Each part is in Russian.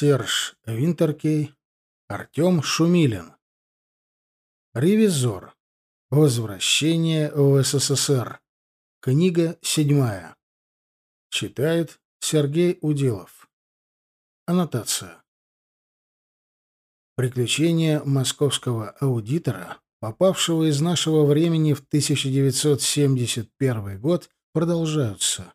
Серж Винтеркей, Артем Шумилин. Ревизор. Возвращение в СССР. Книга седьмая. Читает Сергей Удилов. Аннотация. Приключения московского аудитора, попавшего из нашего времени в 1971 год, продолжаются.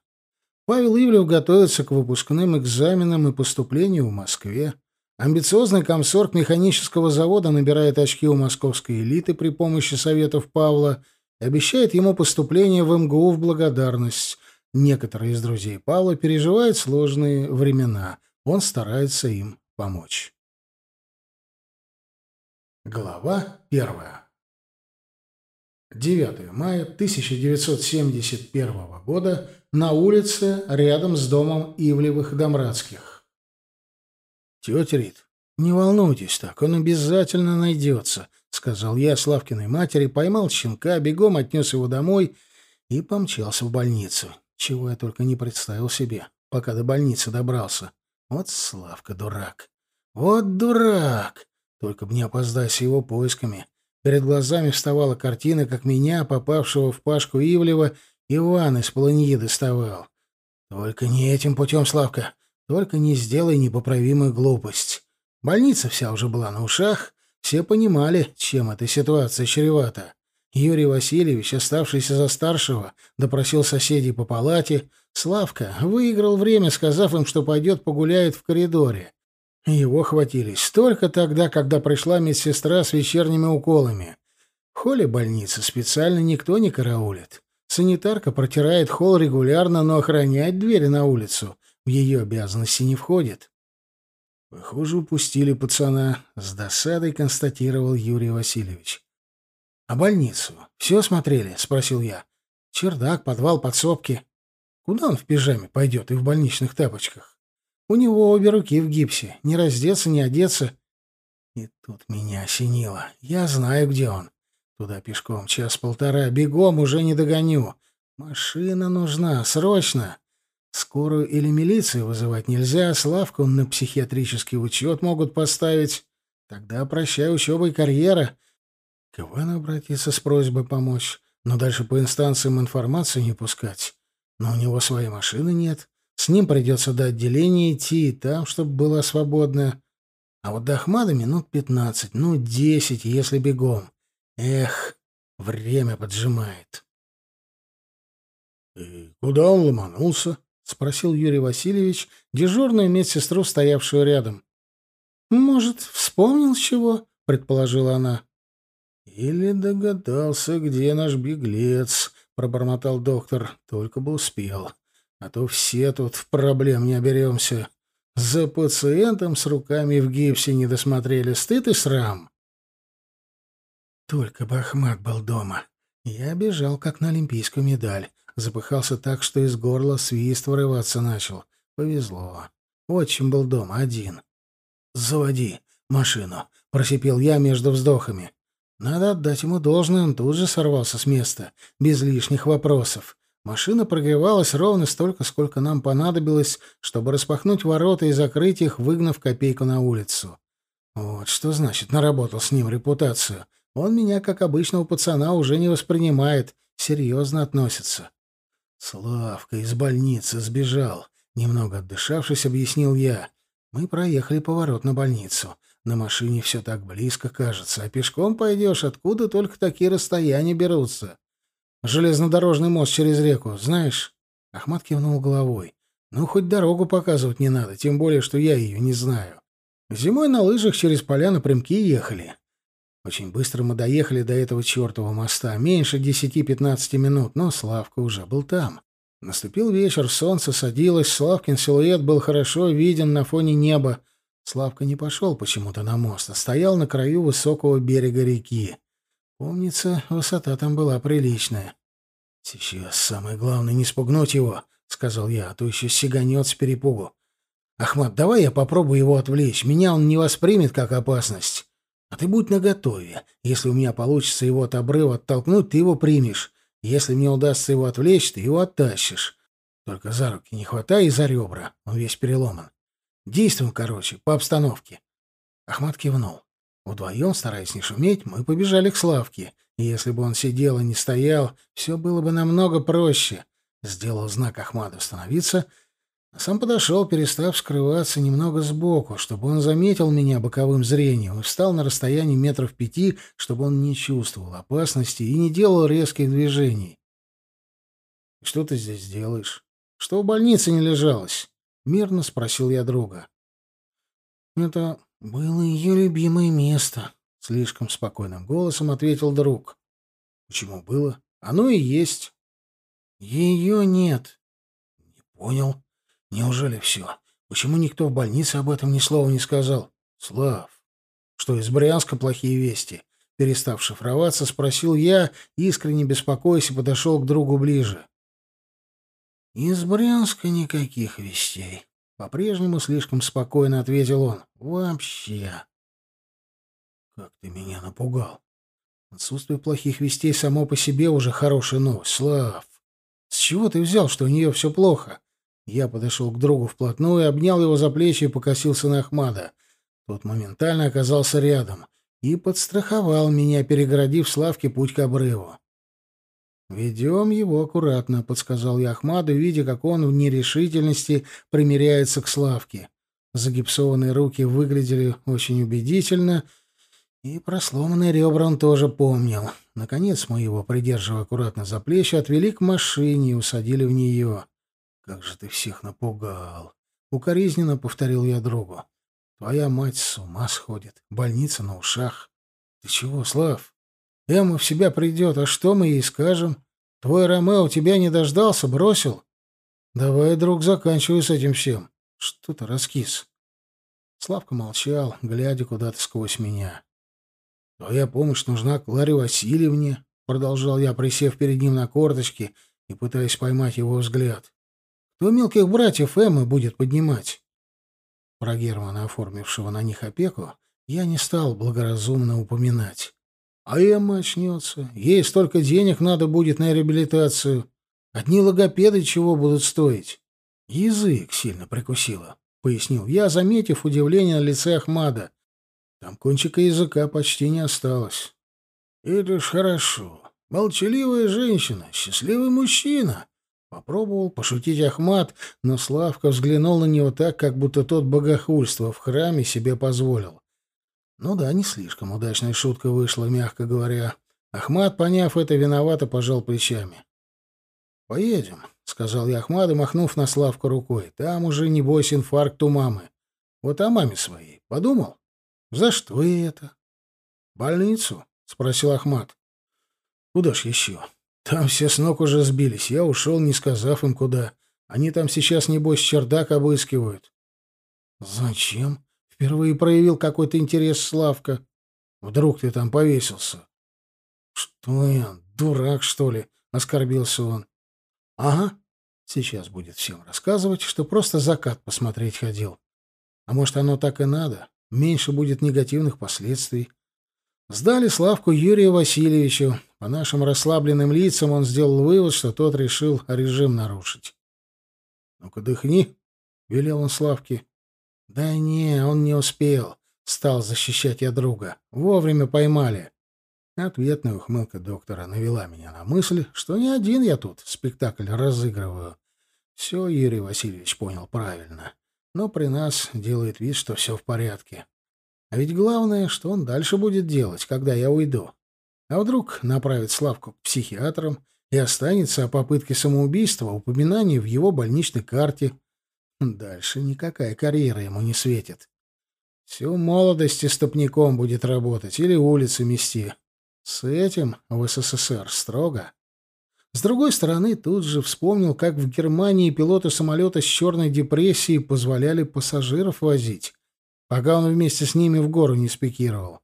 Павел Ивлев готовится к выпускным экзаменам и поступлению в Москве. Амбициозный комсорг механического завода набирает очки у московской элиты при помощи советов Павла и обещает ему поступление в МГУ в благодарность. Некоторые из друзей Павла переживают сложные времена. Он старается им помочь. Глава первая. 9 мая 1971 года на улице рядом с домом Ивлевых-Домрадских. «Тетя Рит, не волнуйтесь так, он обязательно найдется», — сказал я Славкиной матери, поймал щенка, бегом отнес его домой и помчался в больницу. Чего я только не представил себе, пока до больницы добрался. Вот Славка дурак. Вот дурак! Только бы не опоздать с его поисками. Перед глазами вставала картина, как меня, попавшего в Пашку Ивлева, Иван из полыньи доставал. Только не этим путем, Славка. Только не сделай непоправимую глупость. Больница вся уже была на ушах. Все понимали, чем эта ситуация чревата. Юрий Васильевич, оставшийся за старшего, допросил соседей по палате. Славка выиграл время, сказав им, что пойдет погуляет в коридоре. Его хватились только тогда, когда пришла медсестра с вечерними уколами. В холле больницы специально никто не караулит. Санитарка протирает холл регулярно, но охранять двери на улицу в ее обязанности не входит. Похоже, упустили пацана, с досадой констатировал Юрий Васильевич. А больницу все смотрели, спросил я. Чердак, подвал, подсобки. Куда он в пижаме пойдет и в больничных тапочках? У него обе руки в гипсе. Не раздеться, не одеться. И тут меня осенило. Я знаю, где он. Туда пешком час-полтора. Бегом уже не догоню. Машина нужна. Срочно. Скорую или милицию вызывать нельзя. Славку на психиатрический учет могут поставить. Тогда прощай учеба и карьера. К Ивану обратиться с просьбой помочь. Но дальше по инстанциям информацию не пускать. Но у него своей машины нет. С ним придется до отделения идти, и там, чтобы была свободная. А вот до Ахмада минут пятнадцать, ну, десять, если бегом. Эх, время поджимает. — И куда он ломанулся? — спросил Юрий Васильевич, дежурную медсестру, стоявшую рядом. — Может, вспомнил чего? — предположила она. — Или догадался, где наш беглец, — пробормотал доктор, — только бы успел. А то все тут проблем не оберемся. За пациентом с руками в гипсе не досмотрели. Стыд и срам. Только бы Ахмат был дома. Я бежал, как на олимпийскую медаль. Запыхался так, что из горла свист вырываться начал. Повезло. Отчим был дома, один. «Заводи машину», — просипел я между вздохами. Надо отдать ему должное, он тут же сорвался с места, без лишних вопросов. Машина прогревалась ровно столько, сколько нам понадобилось, чтобы распахнуть ворота и закрыть их, выгнав копейку на улицу. Вот что значит наработал с ним репутацию. Он меня, как обычного пацана, уже не воспринимает, серьезно относится. Славка из больницы сбежал. Немного отдышавшись, объяснил я. Мы проехали поворот на больницу. На машине все так близко кажется, а пешком пойдешь, откуда только такие расстояния берутся. Железнодорожный мост через реку, знаешь?» Ахмат кивнул головой. «Ну, хоть дорогу показывать не надо, тем более, что я ее не знаю. Зимой на лыжах через поля напрямки ехали. Очень быстро мы доехали до этого чертова моста, меньше десяти-пятнадцати минут, но Славка уже был там. Наступил вечер, солнце садилось, Славкин силуэт был хорошо виден на фоне неба. Славка не пошел почему-то на мост, а стоял на краю высокого берега реки. Помнится, высота там была приличная. «Сейчас самое главное не спугнуть его», — сказал я, — «а то еще сиганет с перепугу. Ахмат, давай я попробую его отвлечь. Меня он не воспримет как опасность. А ты будь наготове. Если у меня получится его от обрыва оттолкнуть, ты его примешь. Если мне удастся его отвлечь, ты его оттащишь. Только за руки не хватай и за ребра. Он весь переломан. Действуем, короче, по обстановке. Ахмат кивнул. Вдвоем, стараясь не шуметь, мы побежали к Славке. И если бы он сидел и не стоял, все было бы намного проще. Сделал знак Ахмаду остановиться, а сам подошел, перестав скрываться немного сбоку, чтобы он заметил меня боковым зрением и встал на расстоянии метров пяти, чтобы он не чувствовал опасности и не делал резких движений. «Что ты здесь делаешь? Что в больнице не лежалось?» — мирно спросил я друга. «Это было ее любимое место», — слишком спокойным голосом ответил друг. «Почему было? Оно и есть». «Ее нет». «Не понял. Неужели все? Почему никто в больнице об этом ни слова не сказал?» «Слав, что из Брянска плохие вести?» Перестав шифроваться, спросил я, искренне беспокоясь, и подошел к другу ближе. «Из Брянска никаких вестей», — по-прежнему слишком спокойно ответил он. «Вообще». «Как ты меня напугал. Отсутствие плохих вестей само по себе уже хорошая новость. Слав, с чего ты взял, что у нее все плохо?» Я подошел к другу вплотную, обнял его за плечи и покосился на Ахмада. Тот моментально оказался рядом и подстраховал меня, перегородив Славке путь к обрыву. «Ведем его аккуратно», — подсказал я Ахмаду, видя, как он в нерешительности примеряется к Славке. Загипсованные руки выглядели очень убедительно, и просломанные ребра он тоже помнил. Наконец мы его, придерживая аккуратно за плечи, отвели к машине и усадили в нее. «Как же ты всех напугал!» — укоризненно повторил я другу. «Твоя мать с ума сходит, больница на ушах. Ты чего, Слав?» Эмма в себя придет, а что мы ей скажем? Твой Ромео тебя не дождался, бросил? Давай, друг, заканчивай с этим всем. Что то раскис? Славка молчал, глядя куда-то сквозь меня. Твоя помощь нужна Кларе Васильевне, продолжал я, присев перед ним на корточки и пытаясь поймать его взгляд. Кто мелких братьев Эммы будет поднимать? Про Германа, оформившего на них опеку, я не стал благоразумно упоминать. А Эмма очнется. Ей столько денег надо будет на реабилитацию. Одни логопеды чего будут стоить? Язык сильно прикусила, — пояснил я, заметив удивление на лице Ахмада. Там кончика языка почти не осталось. Это ж хорошо. Молчаливая женщина, счастливый мужчина. Попробовал пошутить Ахмад, но Славка взглянул на него так, как будто тот богохульство в храме себе позволил. Ну да, не слишком удачная шутка вышла, мягко говоря. Ахмад, поняв это, виновато пожал плечами. «Поедем», — сказал я Ахмаду, махнув на Славку рукой. «Там уже, небось, инфаркт у мамы. Вот о маме своей. Подумал? За что это?» «Больницу?» — спросил Ахмад. «Куда ж еще? Там все с ног уже сбились. Я ушел, не сказав им куда. Они там сейчас, небось, чердак обыскивают». «Зачем?» Впервые проявил какой-то интерес Славка. Вдруг ты там повесился? Что я, дурак, что ли? Оскорбился он. Ага. Сейчас будет всем рассказывать, что просто закат посмотреть ходил. А может, оно так и надо? Меньше будет негативных последствий. Сдали Славку Юрию Васильевичу. По нашим расслабленным лицам он сделал вывод, что тот решил режим нарушить. «Ну-ка, дыхни», — велел он Славке. «Да не, он не успел», — стал защищать я друга. «Вовремя поймали». Ответная ухмылка доктора навела меня на мысль, что не один я тут спектакль разыгрываю. Все Юрий Васильевич понял правильно, но при нас делает вид, что все в порядке. А ведь главное, что он дальше будет делать, когда я уйду. А вдруг направит Славку к психиатрам и останется о попытке самоубийства упоминание в его больничной карте — Дальше никакая карьера ему не светит. Всю молодость стопником будет работать или улицы мести. С этим в СССР строго. С другой стороны, тут же вспомнил, как в Германии пилоты самолета с черной депрессией позволяли пассажиров возить, пока он вместе с ними в гору не спикировал.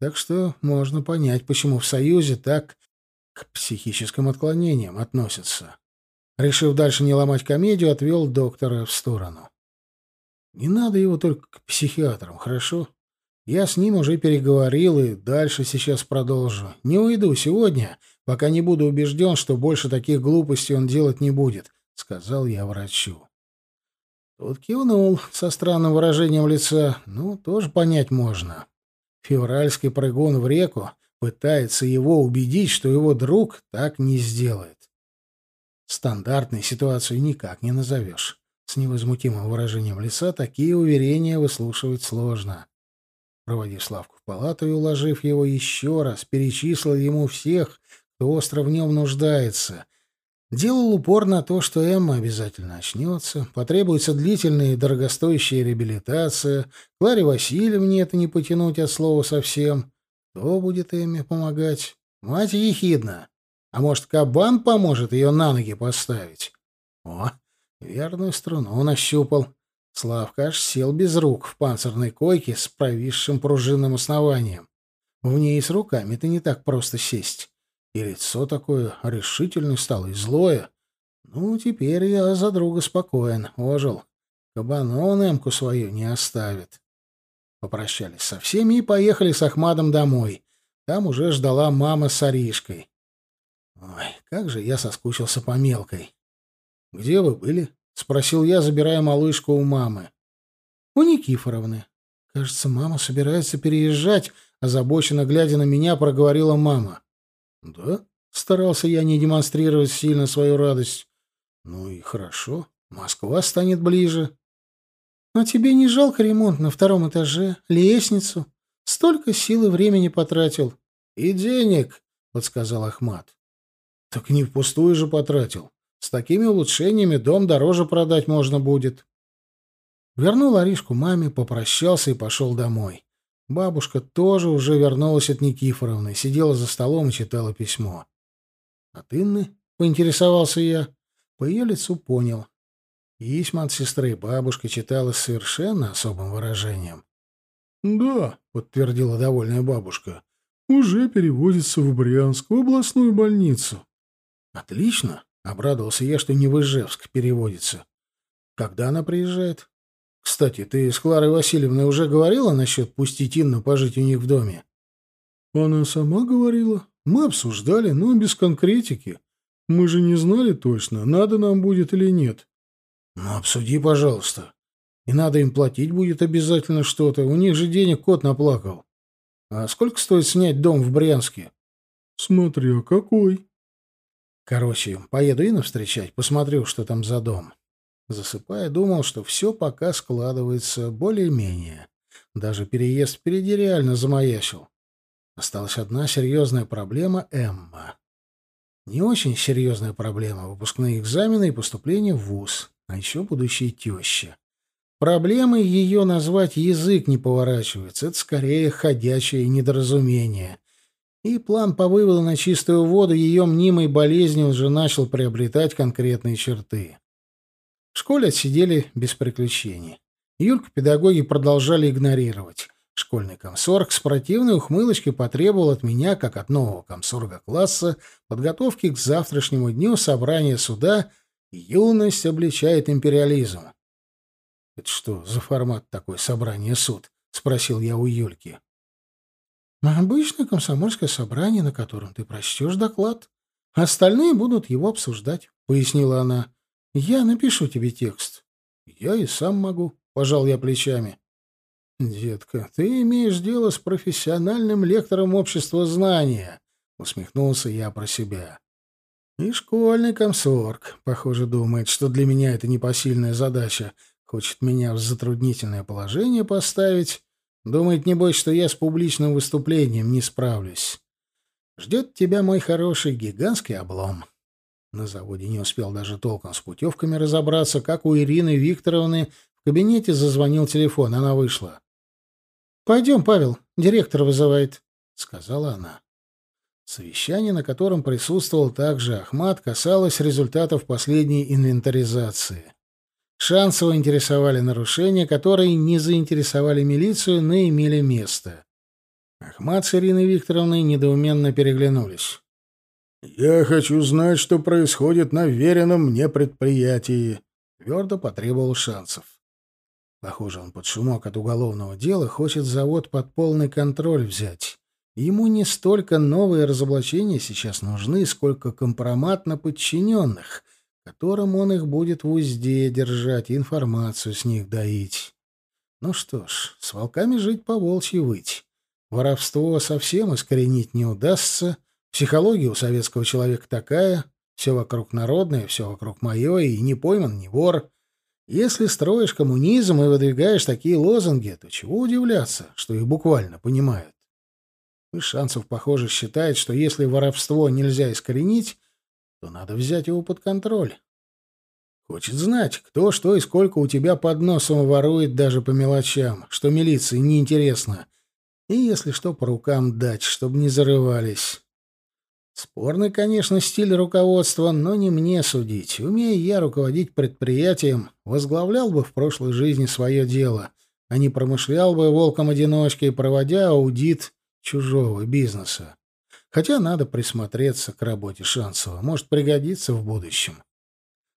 Так что можно понять, почему в Союзе так к психическим отклонениям относятся. Решив дальше не ломать комедию, отвел доктора в сторону. «Не надо его только к психиатрам, хорошо? Я с ним уже переговорил и дальше сейчас продолжу. Не уйду сегодня, пока не буду убежден, что больше таких глупостей он делать не будет», — сказал я врачу. Тот кивнул со странным выражением лица. Ну, тоже понять можно. Февральский прыгун в реку пытается его убедить, что его друг так не сделает. Стандартной ситуацию никак не назовешь. С невозмутимым выражением лица такие уверения выслушивать сложно. Проводив Славку в палату и уложив его еще раз, перечислил ему всех, кто остро в нем нуждается. Делал упор на то, что Эмма обязательно очнется, потребуется длительная и дорогостоящая реабилитация, Кларе Васильевне это не потянуть от слова совсем. Кто будет Эмме помогать? Мать ехидна. А может, кабан поможет ее на ноги поставить? О, верную струну нащупал. Славка аж сел без рук в панцирной койке с провисшим пружинным основанием. В ней с руками-то не так просто сесть. И лицо такое решительное стало и злое. Ну, теперь я за друга спокоен, ожил. Кабаnon эмку свою не оставит. Попрощались со всеми и поехали с Ахмадом домой. Там уже ждала мама с Аришкой. Ой, как же я соскучился по мелкой. — Где вы были? — спросил я, забирая малышку у мамы. — У Никифоровны. Кажется, мама собирается переезжать, озабоченно глядя на меня, проговорила мама. «Да?» — старался я не демонстрировать сильно свою радость. «Ну и хорошо. Москва станет ближе». «А тебе не жалко ремонт на втором этаже, лестницу? Столько сил и времени потратил». «И денег», — подсказал Ахмат. «Так не впустую же потратил. С такими улучшениями дом дороже продать можно будет». Вернул Аришку маме, попрощался и пошел домой. Бабушка тоже уже вернулась от Никифоровны, сидела за столом и читала письмо. «От Инны?» — поинтересовался я. По ее лицу понял. Письма от сестры бабушка читала с совершенно особым выражением. «Да», — подтвердила довольная бабушка, — «уже переводится в Брянскую областную больницу». «Отлично», — обрадовался я, что не в Ижевск переводится. «Когда она приезжает?» Кстати, ты с Кларой Васильевной уже говорила насчет пустить Инну пожить у них в доме? Она сама говорила. Мы обсуждали, но без конкретики. Мы же не знали точно, надо нам будет или нет. Ну, обсуди, пожалуйста. И надо им платить будет обязательно что-то. У них же денег кот наплакал. А сколько стоит снять дом в Брянске? Смотря какой. Короче, поеду Инну встречать, посмотрю, что там за дом. Засыпая, думал, что все пока складывается более-менее. Даже переезд впереди реально замаячил. Осталась одна серьезная проблема — Эмма. Не очень серьезная проблема — выпускные экзамены и поступление в ВУЗ, а еще будущая теща. Проблемой ее назвать язык не поворачивается, это скорее ходячее недоразумение. И план по выводу на чистую воду ее мнимой болезни уже начал приобретать конкретные черты. В школе отсидели без приключений. Юльку педагоги продолжали игнорировать. Школьный комсорг с противной ухмылочкой потребовал от меня, как от нового комсорга класса, подготовки к завтрашнему дню собрания суда «Юность обличает империализм». «Это что за формат такой собрание суд?» — спросил я у Юльки. «Обычное комсомольское собрание, на котором ты прочтешь доклад. Остальные будут его обсуждать», — пояснила она. Я напишу тебе текст. Я и сам могу, пожал я плечами. Детка, ты имеешь дело с профессиональным лектором общества знания, усмехнулся я про себя. И школьный комсорг, похоже, думает, что для меня это непосильная задача, хочет меня в затруднительное положение поставить, думает, небось, что я с публичным выступлением не справлюсь. Ждет тебя, мой хороший, гигантский облом. На заводе не успел даже толком с путевками разобраться, как у Ирины Викторовны в кабинете зазвонил телефон. Она вышла. «Пойдем, Павел, директор вызывает», — сказала она. Совещание, на котором присутствовал также Ахмат, касалось результатов последней инвентаризации. Шансово интересовали нарушения, которые не заинтересовали милицию, но имели место. Ахмат с Ириной Викторовной недоуменно переглянулись. «Я хочу знать, что происходит на веренном мне предприятии», — твердо потребовал шансов. Похоже, он под шумок от уголовного дела хочет завод под полный контроль взять. Ему не столько новые разоблачения сейчас нужны, сколько компромат на подчиненных, которым он их будет в узде держать и информацию с них доить. Ну что ж, с волками жить по волчьи выть. Воровство совсем искоренить не удастся. Психология у советского человека такая. Все вокруг народное, все вокруг мое, и не пойман, не вор. Если строишь коммунизм и выдвигаешь такие лозунги, то чего удивляться, что их буквально понимают? И Шансов, похоже, считает, что если воровство нельзя искоренить, то надо взять его под контроль. Хочет знать, кто, что и сколько у тебя под носом ворует даже по мелочам, что милиции неинтересно. И если что, по рукам дать, чтобы не зарывались. Спорный, конечно, стиль руководства, но не мне судить. Умея я руководить предприятием, возглавлял бы в прошлой жизни свое дело, а не промышлял бы волком-одиночкой, проводя аудит чужого бизнеса. Хотя надо присмотреться к работе Шансова, может пригодиться в будущем.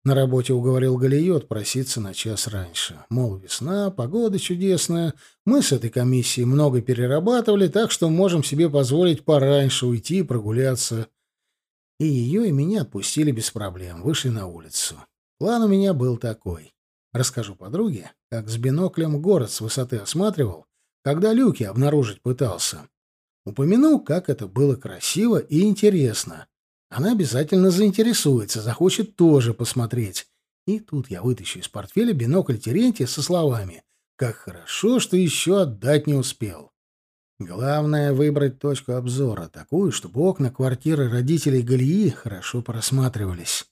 На работе уговорил Галию отпроситься на час раньше. Мол, весна, погода чудесная, мы с этой комиссией много перерабатывали, так что можем себе позволить пораньше уйти и прогуляться. И ее, и меня отпустили без проблем, вышли на улицу. План у меня был такой. Расскажу подруге, как с биноклем город с высоты осматривал, когда люки обнаружить пытался. Упомяну, как это было красиво и интересно. Она обязательно заинтересуется, захочет тоже посмотреть. И тут я вытащу из портфеля бинокль Терентия со словами «Как хорошо, что еще отдать не успел». Главное — выбрать точку обзора, такую, чтобы окна квартиры родителей Галии хорошо просматривались.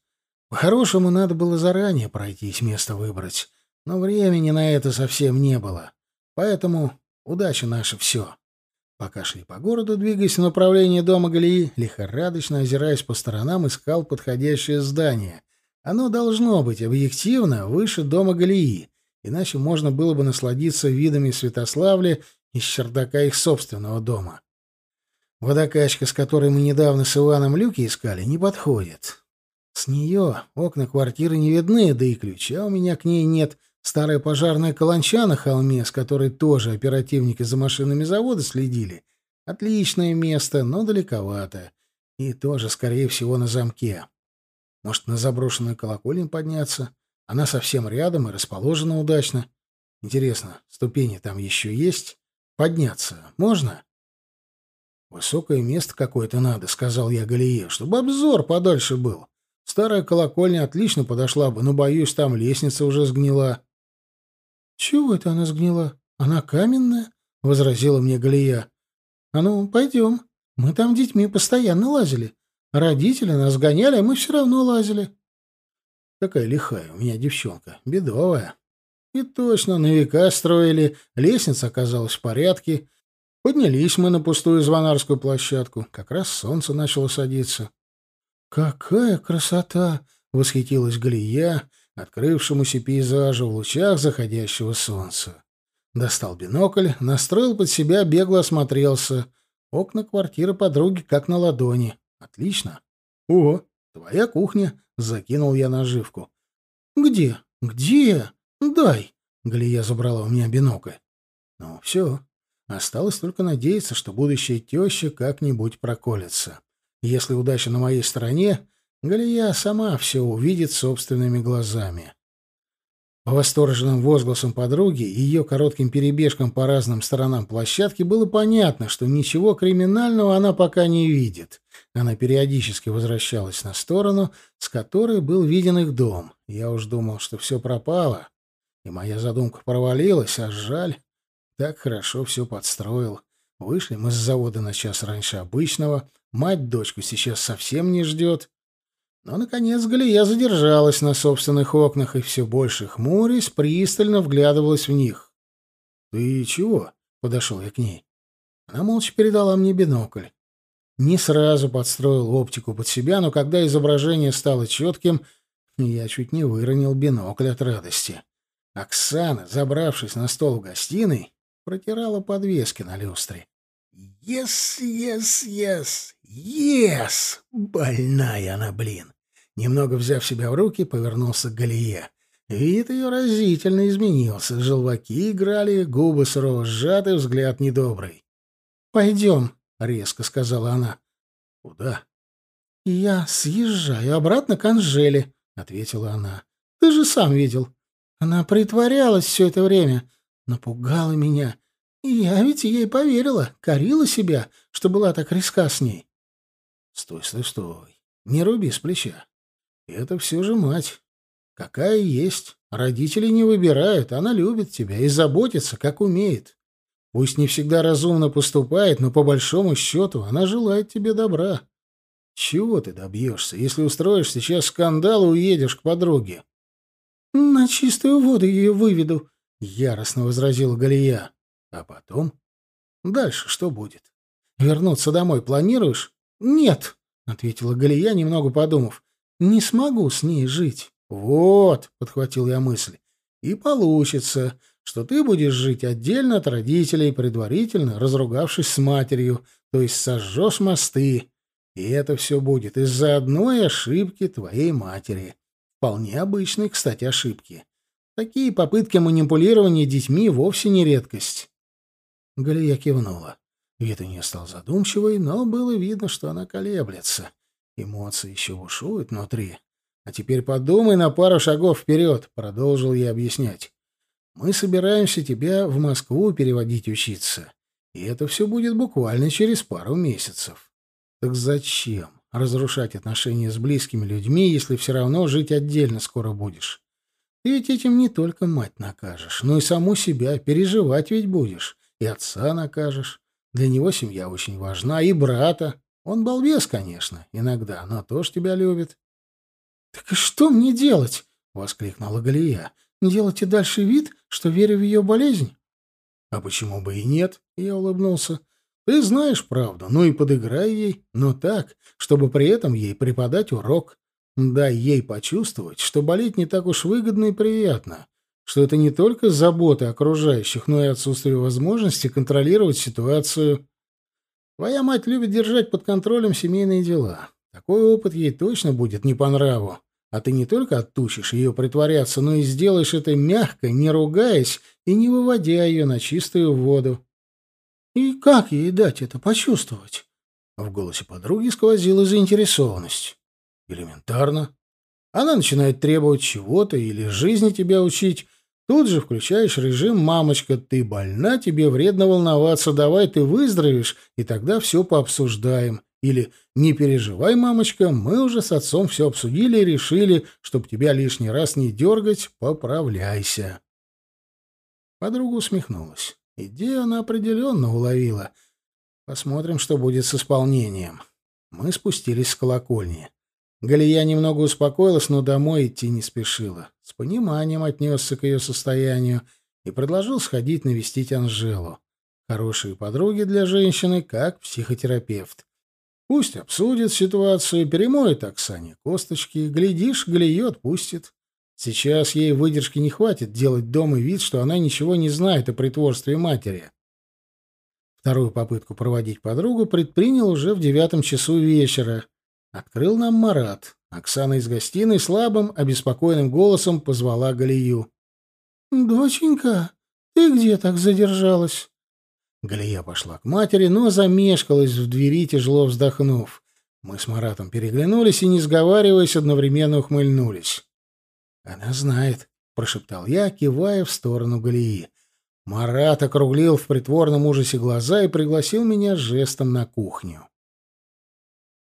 По-хорошему, надо было заранее пройтись, место выбрать. Но времени на это совсем не было. Поэтому удача наша все. Пока шли по городу, двигаясь в направлении дома Галии, лихорадочно озираясь по сторонам, искал подходящее здание. Оно должно быть объективно выше дома Галии, иначе можно было бы насладиться видами Святославля из чердака их собственного дома. Водокачка, с которой мы недавно с Иваном люки искали, не подходит. С нее окна квартиры не видны, да и ключа у меня к ней нет — Старая пожарная каланча на холме, с которой тоже оперативники за машинами завода следили. Отличное место, но далековато. И тоже, скорее всего, на замке. Может, на заброшенную колокольню подняться? Она совсем рядом и расположена удачно. Интересно, ступени там еще есть? Подняться можно? Высокое место какое-то надо, — сказал я Галие, — чтобы обзор подальше был. Старая колокольня отлично подошла бы, но, боюсь, там лестница уже сгнила. «Чего это она сгнила? Она каменная?» — возразила мне Галия. «А ну, пойдем. Мы там детьми постоянно лазили. Родители нас гоняли, а мы все равно лазили». Такая лихая у меня девчонка, бедовая. И точно, на века строили, лестница оказалась в порядке. Поднялись мы на пустую звонарскую площадку. Как раз солнце начало садиться. «Какая красота!» — восхитилась Галия открывшемуся пейзажу в лучах заходящего солнца. Достал бинокль, настроил под себя, бегло осмотрелся. Окна квартиры подруги как на ладони. Отлично. О, твоя кухня, закинул я наживку. Где? Где? Дай. Галия забрала у меня бинокль. Ну, все. Осталось только надеяться, что будущая теща как-нибудь проколется. Если удача на моей стороне, Галия сама все увидит собственными глазами. По восторженным возгласам подруги и ее коротким перебежкам по разным сторонам площадки было понятно, что ничего криминального она пока не видит. Она периодически возвращалась на сторону, с которой был виден их дом. Я уж думал, что все пропало, и моя задумка провалилась, а жаль. Так хорошо все подстроил. Вышли мы с завода на час раньше обычного. Мать дочку сейчас совсем не ждет. Но, наконец, Галия задержалась на собственных окнах и все больше хмурясь, пристально вглядывалась в них. «Ты чего?» — подошел я к ней. Она молча передала мне бинокль. Не сразу подстроил оптику под себя, но когда изображение стало четким, я чуть не выронил бинокль от радости. Оксана, забравшись на стол в гостиной, протирала подвески на люстре. «Ес, ес, ес, ес!» Больная она, блин. Немного взяв себя в руки, повернулся к Галие. Вид ее разительно изменился. Желваки играли, губы сурово сжаты, взгляд недобрый. «Пойдем», — резко сказала она. «Куда?» «Я съезжаю обратно к Анжеле», — ответила она. «Ты же сам видел. Она притворялась все это время, напугала меня. Я ведь ей поверила, корила себя, что была так риска с ней». «Стой, стой, стой. Не руби с плеча. Это все же мать. Какая есть. Родители не выбирают, она любит тебя и заботится, как умеет. Пусть не всегда разумно поступает, но по большому счету она желает тебе добра. Чего ты добьешься, если устроишь сейчас скандал и уедешь к подруге? — На чистую воду ее выведу, — яростно возразила Галия. — А потом? Дальше что будет? Вернуться домой планируешь? — Нет, — ответила Галия, немного подумав. — Не смогу с ней жить. — Вот, — подхватил я мысль, — и получится что ты будешь жить отдельно от родителей, предварительно разругавшись с матерью, то есть сожжешь мосты. И это все будет из-за одной ошибки твоей матери. Вполне обычной, кстати, ошибки. Такие попытки манипулирования детьми вовсе не редкость. Галия кивнула. Вид у нее стал задумчивый, но было видно, что она колеблется. Эмоции еще бушуют внутри. «А теперь подумай на пару шагов вперед», — продолжил я объяснять. Мы собираемся тебя в Москву переводить учиться. И это все будет буквально через пару месяцев. Так зачем разрушать отношения с близкими людьми, если все равно жить отдельно скоро будешь? Ты ведь этим не только мать накажешь, но и саму себя переживать ведь будешь. И отца накажешь. Для него семья очень важна, и брата. Он балбес, конечно, иногда, но тоже тебя любит. — Так и что мне делать? — воскликнула Галия. Делать и дальше вид, что верю в ее болезнь? — А почему бы и нет? — я улыбнулся. — Ты знаешь правду, ну и подыграй ей, но так, чтобы при этом ей преподать урок. Дай ей почувствовать, что болеть не так уж выгодно и приятно, что это не только забота окружающих, но и отсутствие возможности контролировать ситуацию. Твоя мать любит держать под контролем семейные дела. Такой опыт ей точно будет не по нраву. А ты не только оттучишь ее притворяться, но и сделаешь это мягко, не ругаясь и не выводя ее на чистую воду. И как ей дать это почувствовать? В голосе подруги сквозила заинтересованность. Элементарно. Она начинает требовать чего-то или жизни тебя учить. Тут же включаешь режим «мамочка, ты больна, тебе вредно волноваться, давай ты выздоровеешь, и тогда все пообсуждаем». Или «Не переживай, мамочка, мы уже с отцом все обсудили и решили, чтоб тебя лишний раз не дергать, поправляйся». Подруга усмехнулась. Идею она определенно уловила. Посмотрим, что будет с исполнением. Мы спустились с колокольни. Галия немного успокоилась, но домой идти не спешила. С пониманием отнесся к ее состоянию и предложил сходить навестить Анжелу. Хорошие подруги для женщины, как психотерапевт. Пусть обсудит ситуацию, перемоет Оксане косточки, глядишь, Галию отпустит. Сейчас ей выдержки не хватит делать дома вид, что она ничего не знает о притворстве матери. Вторую попытку проводить подругу предпринял уже в девятом часу вечера. Открыл нам Марат. Оксана из гостиной слабым, обеспокоенным голосом позвала Галию. «Доченька, ты где так задержалась?» Галия пошла к матери, но замешкалась в двери, тяжело вздохнув. Мы с Маратом переглянулись и, не сговариваясь, одновременно ухмыльнулись. «Она знает», — прошептал я, кивая в сторону Галии. Марат округлил в притворном ужасе глаза и пригласил меня жестом на кухню.